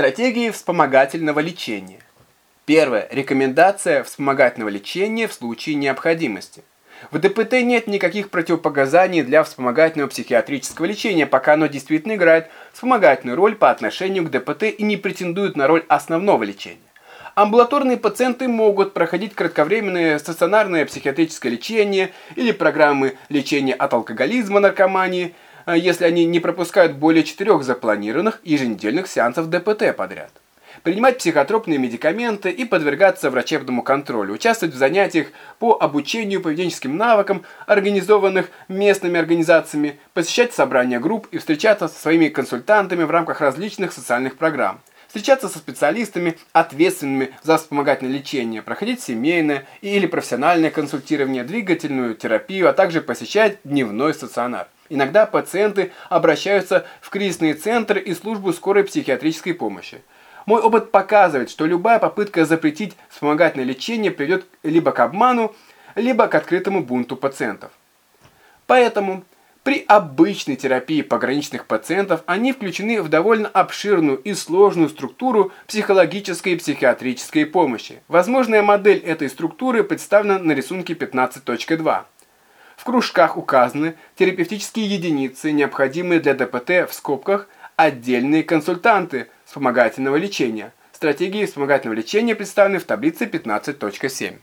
Стратегии вспомогательного лечения. Первое. Рекомендация вспомогательного лечения в случае необходимости. В ДПТ нет никаких противопоказаний для вспомогательного психиатрического лечения, пока оно действительно играет вспомогательную роль по отношению к ДПТ и не претендует на роль основного лечения. Амбулаторные пациенты могут проходить кратковременное стационарное психиатрическое лечение или программы лечения от алкоголизма, наркомании – если они не пропускают более четырех запланированных еженедельных сеансов ДПТ подряд. Принимать психотропные медикаменты и подвергаться врачебному контролю, участвовать в занятиях по обучению поведенческим навыкам, организованных местными организациями, посещать собрания групп и встречаться со своими консультантами в рамках различных социальных программ встречаться со специалистами, ответственными за вспомогательное лечение, проходить семейное или профессиональное консультирование, двигательную терапию, а также посещать дневной стационар. Иногда пациенты обращаются в кризисные центры и службу скорой психиатрической помощи. Мой опыт показывает, что любая попытка запретить вспомогательное лечение приведет либо к обману, либо к открытому бунту пациентов. Поэтому при обычной терапии пограничных пациентов они включены в довольно обширную и сложную структуру психологической и психиатрической помощи. Возможная модель этой структуры представлена на рисунке 15.2. В кружках указаны терапевтические единицы, необходимые для ДПТ в скобках отдельные консультанты вспомогательного лечения. Стратегии вспомогательного лечения представлены в таблице 15.7.